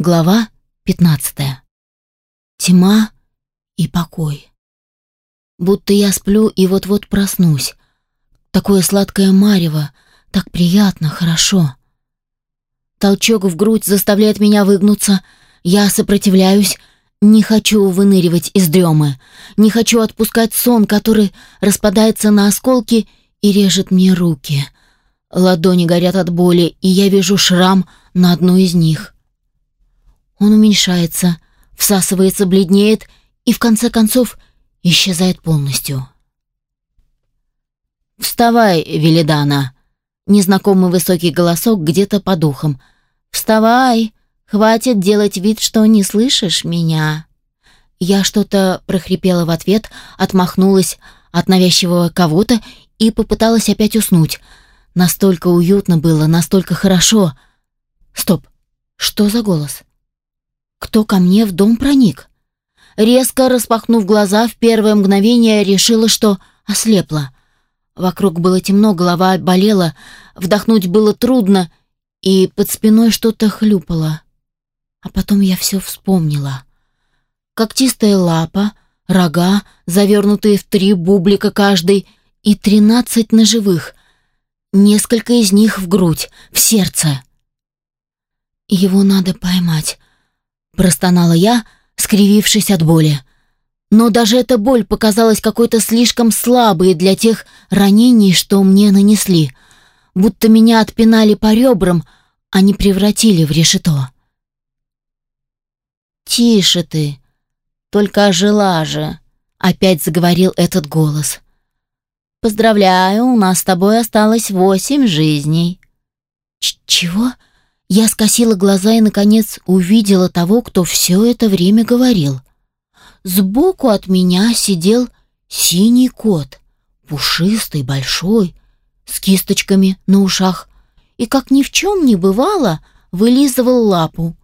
Глава 15. Тьма и покой. Будто я сплю и вот-вот проснусь. Такое сладкое марево, так приятно, хорошо. Толчок в грудь заставляет меня выгнуться. Я сопротивляюсь, не хочу выныривать из дремы, не хочу отпускать сон, который распадается на осколки и режет мне руки. Ладони горят от боли, и я вижу шрам на одной из них. Он уменьшается, всасывается, бледнеет и в конце концов исчезает полностью. «Вставай, Велидана!» Незнакомый высокий голосок где-то по духам. «Вставай! Хватит делать вид, что не слышишь меня!» Я что-то прохрипела в ответ, отмахнулась от навязчивого кого-то и попыталась опять уснуть. Настолько уютно было, настолько хорошо. Стоп, что за голос? Кто ко мне в дом проник? Резко распахнув глаза, в первое мгновение решила, что ослепла. Вокруг было темно, голова болела, вдохнуть было трудно, и под спиной что-то хлюпало. А потом я все вспомнила. Когтистая лапа, рога, завернутые в три бублика каждый, и тринадцать ножевых. Несколько из них в грудь, в сердце. Его надо поймать простонала я, скривившись от боли. Но даже эта боль показалась какой-то слишком слабой для тех ранений, что мне нанесли, будто меня отпинали по ребрам, а не превратили в решето. «Тише ты, только ожила же», — опять заговорил этот голос. «Поздравляю, у нас с тобой осталось восемь жизней». Ч «Чего?» Я скосила глаза и, наконец, увидела того, кто все это время говорил. Сбоку от меня сидел синий кот, пушистый, большой, с кисточками на ушах, и, как ни в чем не бывало, вылизывал лапу.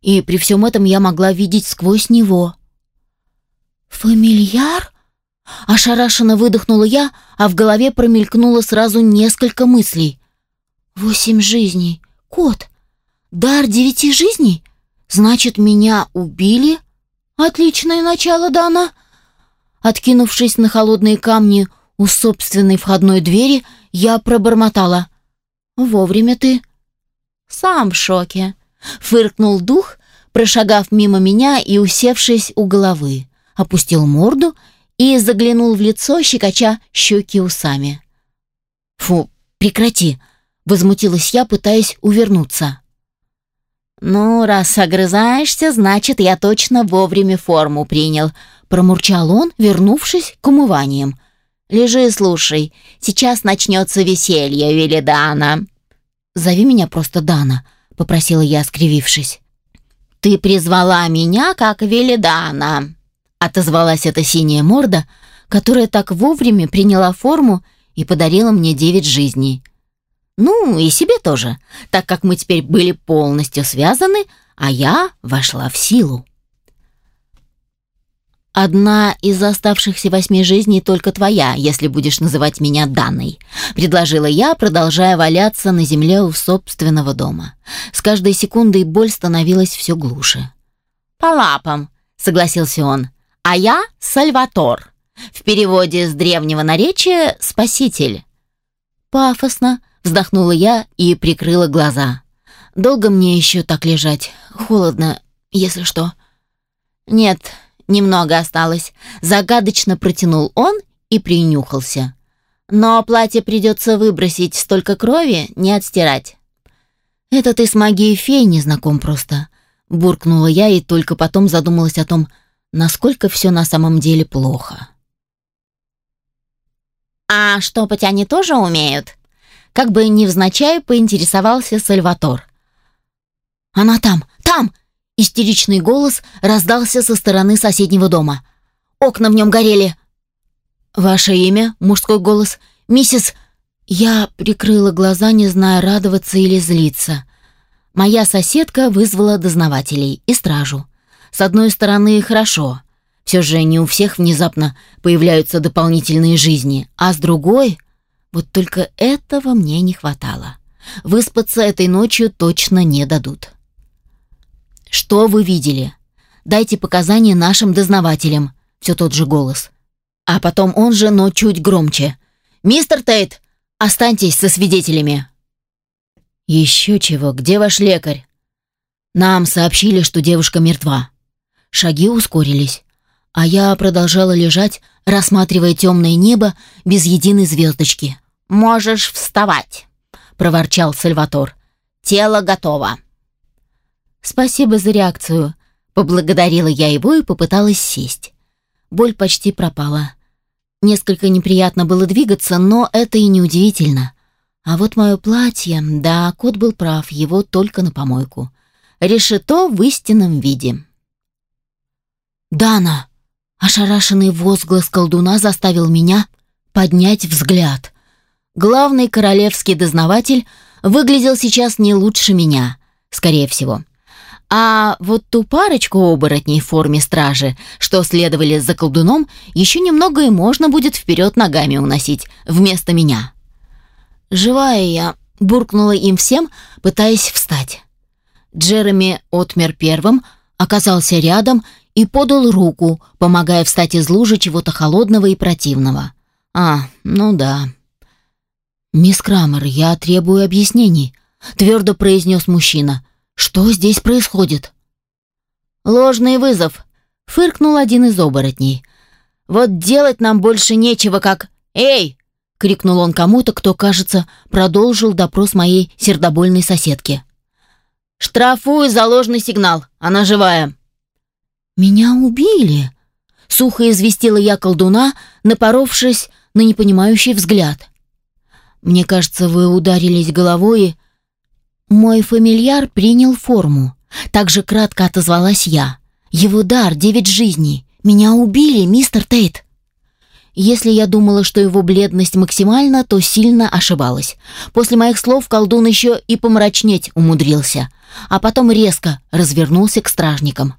И при всем этом я могла видеть сквозь него. «Фамильяр?» Ошарашенно выдохнула я, а в голове промелькнуло сразу несколько мыслей. «Восемь жизней. Кот, дар девяти жизней? Значит, меня убили? Отличное начало, Дана. Откинувшись на холодные камни у собственной входной двери, я пробормотала. «Вовремя ты». «Сам в шоке», — фыркнул дух, прошагав мимо меня и усевшись у головы, опустил морду и заглянул в лицо, щекоча щеки усами. «Фу, прекрати!» Возмутилась я, пытаясь увернуться. «Ну, раз огрызаешься, значит, я точно вовремя форму принял», промурчал он, вернувшись к умываниям. «Лежи, слушай, сейчас начнется веселье, Велидана». «Зови меня просто Дана», — попросила я, скривившись. «Ты призвала меня как Велидана», — отозвалась эта синяя морда, которая так вовремя приняла форму и подарила мне девять жизней. Ну, и себе тоже, так как мы теперь были полностью связаны, а я вошла в силу. «Одна из оставшихся восьми жизней только твоя, если будешь называть меня Данной», — предложила я, продолжая валяться на земле у собственного дома. С каждой секундой боль становилась все глуше. «По лапам», — согласился он, — «а я — Сальватор». В переводе с древнего наречия «спаситель». «Пафосно», Вздохнула я и прикрыла глаза. Долго мне еще так лежать? Холодно, если что. Нет, немного осталось. Загадочно протянул он и принюхался. Но платье придется выбросить, столько крови не отстирать. Это ты с магией фей не знаком просто. Буркнула я и только потом задумалась о том, насколько все на самом деле плохо. «А штопать они тоже умеют?» Как бы невзначай поинтересовался Сальватор. «Она там! Там!» Истеричный голос раздался со стороны соседнего дома. «Окна в нем горели!» «Ваше имя?» — мужской голос. «Миссис...» Я прикрыла глаза, не зная, радоваться или злиться. Моя соседка вызвала дознавателей и стражу. С одной стороны, хорошо. Все же не у всех внезапно появляются дополнительные жизни. А с другой... Вот только этого мне не хватало. Выспаться этой ночью точно не дадут. Что вы видели? Дайте показания нашим дознавателям. Все тот же голос. А потом он же, но чуть громче. Мистер Тейт, останьтесь со свидетелями. Еще чего, где ваш лекарь? Нам сообщили, что девушка мертва. Шаги ускорились, а я продолжала лежать, рассматривая темное небо без единой звездочки. «Можешь вставать», — проворчал Сальватор. «Тело готово». «Спасибо за реакцию», — поблагодарила я его и попыталась сесть. Боль почти пропала. Несколько неприятно было двигаться, но это и не удивительно. А вот мое платье, да, кот был прав, его только на помойку. Решето в истинном виде. «Дана!» Ошарашенный возглас колдуна заставил меня поднять взгляд. Главный королевский дознаватель выглядел сейчас не лучше меня, скорее всего. А вот ту парочку оборотней в форме стражи, что следовали за колдуном, еще немного и можно будет вперед ногами уносить, вместо меня. Живая я, буркнула им всем, пытаясь встать. Джереми отмер первым, оказался рядом и подал руку, помогая встать из лужи чего-то холодного и противного. А, ну да. «Мисс Крамер, я требую объяснений», — твердо произнес мужчина. Что здесь происходит? Ложный вызов, фыркнул один из оборотней. Вот делать нам больше нечего, как «Эй!» — крикнул он кому-то, кто, кажется, продолжил допрос моей сердобольной соседки. «Штрафую за ложный сигнал, она живая». «Меня убили», — сухо известила я колдуна, напоровшись на непонимающий взгляд. «Мне кажется, вы ударились головой и...» Мой фамильяр принял форму. Так же кратко отозвалась я. Его дар — девять жизней. Меня убили, мистер Тейт. Если я думала, что его бледность максимальна, то сильно ошибалась. После моих слов колдун еще и помрачнеть умудрился, а потом резко развернулся к стражникам.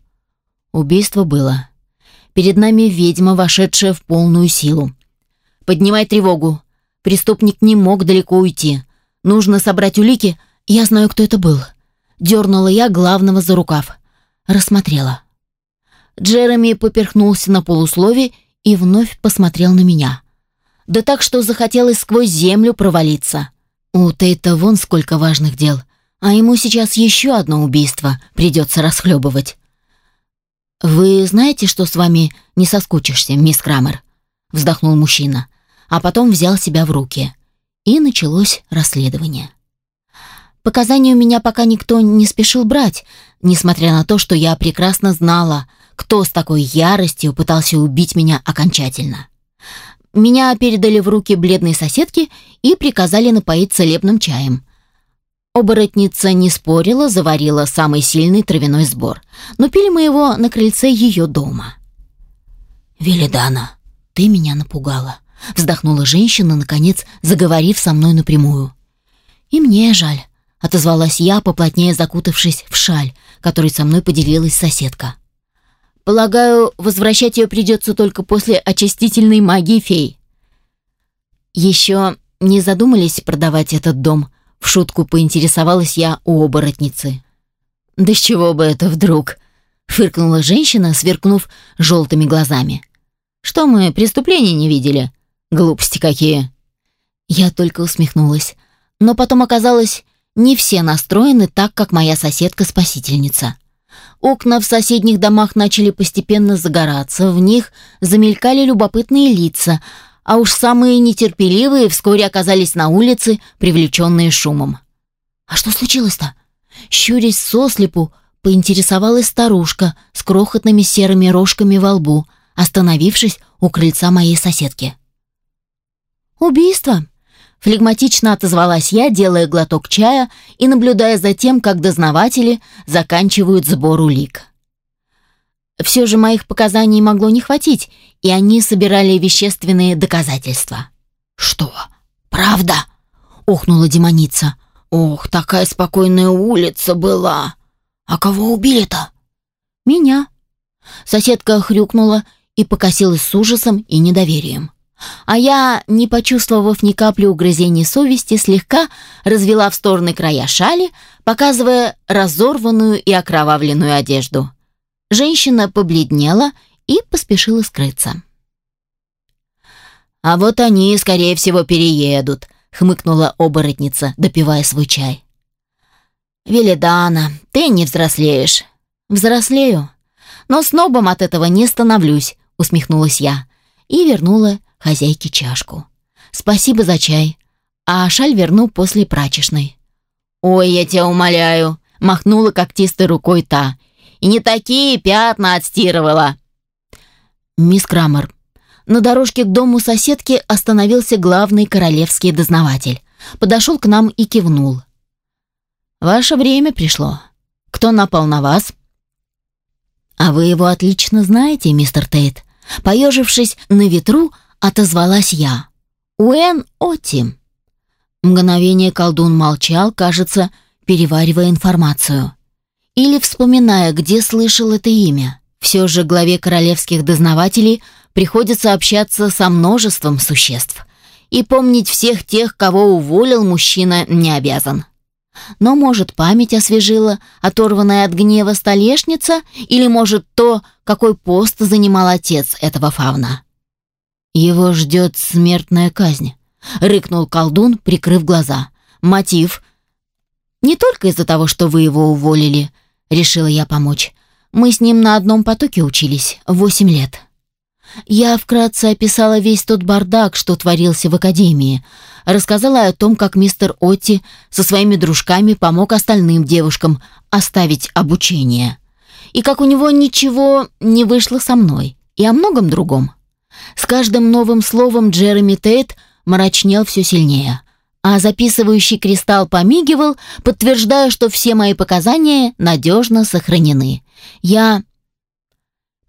Убийство было. Перед нами ведьма, вошедшая в полную силу. «Поднимай тревогу. Преступник не мог далеко уйти. Нужно собрать улики, «Я знаю, кто это был». Дернула я главного за рукав. Рассмотрела. Джереми поперхнулся на полуслове и вновь посмотрел на меня. Да так, что захотелось сквозь землю провалиться. У Тейта вон сколько важных дел, а ему сейчас еще одно убийство придется расхлебывать. «Вы знаете, что с вами не соскучишься, мисс Крамер?» Вздохнул мужчина, а потом взял себя в руки. И началось расследование. Показания у меня пока никто не спешил брать, несмотря на то, что я прекрасно знала, кто с такой яростью пытался убить меня окончательно. Меня передали в руки бледной соседки и приказали напоить целебным чаем. Оборотница не спорила, заварила самый сильный травяной сбор, но пили мы его на крыльце ее дома. «Велидана, ты меня напугала», — вздохнула женщина, наконец, заговорив со мной напрямую. «И мне жаль отозвалась я, поплотнее закутавшись в шаль, которой со мной поделилась соседка. Полагаю, возвращать ее придется только после очистительной магии фей. Еще не задумались продавать этот дом? В шутку поинтересовалась я у оборотницы. Да с чего бы это вдруг? Фыркнула женщина, сверкнув желтыми глазами. Что мы, преступления не видели? Глупости какие. Я только усмехнулась. Но потом оказалось, не все настроены так, как моя соседка-спасительница. Окна в соседних домах начали постепенно загораться, в них замелькали любопытные лица, а уж самые нетерпеливые вскоре оказались на улице, привлеченные шумом. «А что случилось-то?» Щурясь сослепу, поинтересовалась старушка с крохотными серыми рожками во лбу, остановившись у крыльца моей соседки. «Убийство», Флегматично отозвалась я, делая глоток чая и наблюдая за тем, как дознаватели заканчивают сбор улик. Все же моих показаний могло не хватить, и они собирали вещественные доказательства. «Что? Правда?» — охнула демоница. «Ох, такая спокойная улица была! А кого убили-то?» «Меня». Соседка хрюкнула и покосилась с ужасом и недоверием. А я, не почувствовав ни капли угрызений совести, слегка развела в стороны края шали, показывая разорванную и окровавленную одежду. Женщина побледнела и поспешила скрыться. «А вот они, скорее всего, переедут», — хмыкнула оборотница, допивая свой чай. «Велидана, ты не взрослеешь». «Взрослею, но снобом от этого не становлюсь», — усмехнулась я и вернула хозяйке чашку. «Спасибо за чай, а шаль верну после прачечной». «Ой, я тебя умоляю», — махнула когтистой рукой та. «И не такие пятна отстирывала». «Мисс Крамер, на дорожке к дому соседки остановился главный королевский дознаватель. Подошел к нам и кивнул. «Ваше время пришло. Кто напал на вас?» «А вы его отлично знаете, мистер Тейт». Поежившись на ветру, отозвалась я. «Уэн Отти». Мгновение колдун молчал, кажется, переваривая информацию. Или вспоминая, где слышал это имя. Все же главе королевских дознавателей приходится общаться со множеством существ. И помнить всех тех, кого уволил мужчина, не обязан. Но, может, память освежила оторванная от гнева столешница, или, может, то, какой пост занимал отец этого фавна. «Его ждет смертная казнь», — рыкнул колдун, прикрыв глаза. «Мотив?» «Не только из-за того, что вы его уволили», — решила я помочь. «Мы с ним на одном потоке учились, восемь лет». Я вкратце описала весь тот бардак, что творился в академии, рассказала о том, как мистер Отти со своими дружками помог остальным девушкам оставить обучение, и как у него ничего не вышло со мной, и о многом другом. С каждым новым словом Джереми Тейт мрачнел все сильнее, а записывающий кристалл помигивал, подтверждая, что все мои показания надежно сохранены. Я...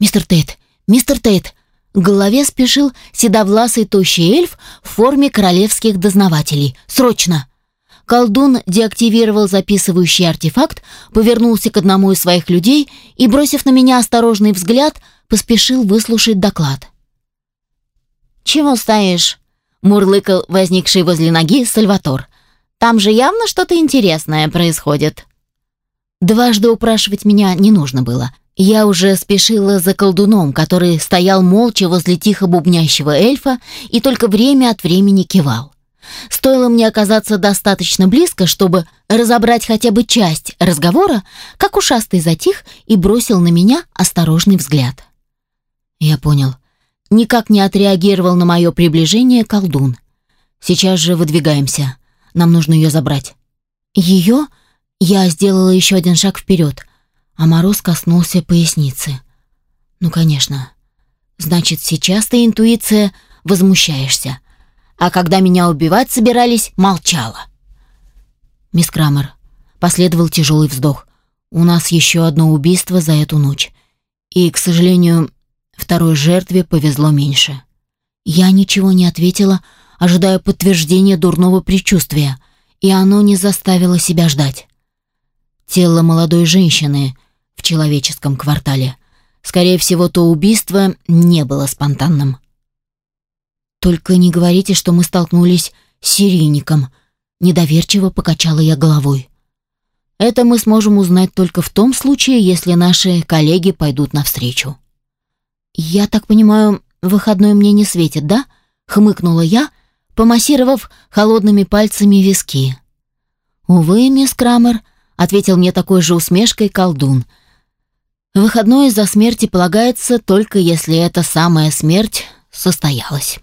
«Мистер Тейт, мистер Тейт!» К голове спешил седовласый тощий эльф в форме королевских дознавателей. «Срочно!» Колдун деактивировал записывающий артефакт, повернулся к одному из своих людей и, бросив на меня осторожный взгляд, поспешил выслушать доклад. «Чего стоишь?» — мурлыкал возникший возле ноги Сальватор. «Там же явно что-то интересное происходит». Дважды упрашивать меня не нужно было. Я уже спешила за колдуном, который стоял молча возле тихо бубнящего эльфа и только время от времени кивал. Стоило мне оказаться достаточно близко, чтобы разобрать хотя бы часть разговора, как ушастый затих и бросил на меня осторожный взгляд. Я понял никак не отреагировал на мое приближение колдун. «Сейчас же выдвигаемся. Нам нужно ее забрать». «Ее?» Я сделала еще один шаг вперед, а мороз коснулся поясницы. «Ну, конечно. Значит, сейчас ты, интуиция, возмущаешься. А когда меня убивать собирались, молчала». «Мисс Крамер», последовал тяжелый вздох. «У нас еще одно убийство за эту ночь. И, к сожалению, Второй жертве повезло меньше. Я ничего не ответила, ожидая подтверждения дурного предчувствия, и оно не заставило себя ждать. Тело молодой женщины в человеческом квартале. Скорее всего, то убийство не было спонтанным. «Только не говорите, что мы столкнулись с серийником», — недоверчиво покачала я головой. «Это мы сможем узнать только в том случае, если наши коллеги пойдут навстречу». «Я так понимаю, выходной мне не светит, да?» — хмыкнула я, помассировав холодными пальцами виски. «Увы, мисс Крамер», — ответил мне такой же усмешкой колдун. «Выходной из-за смерти полагается только если эта самая смерть состоялась».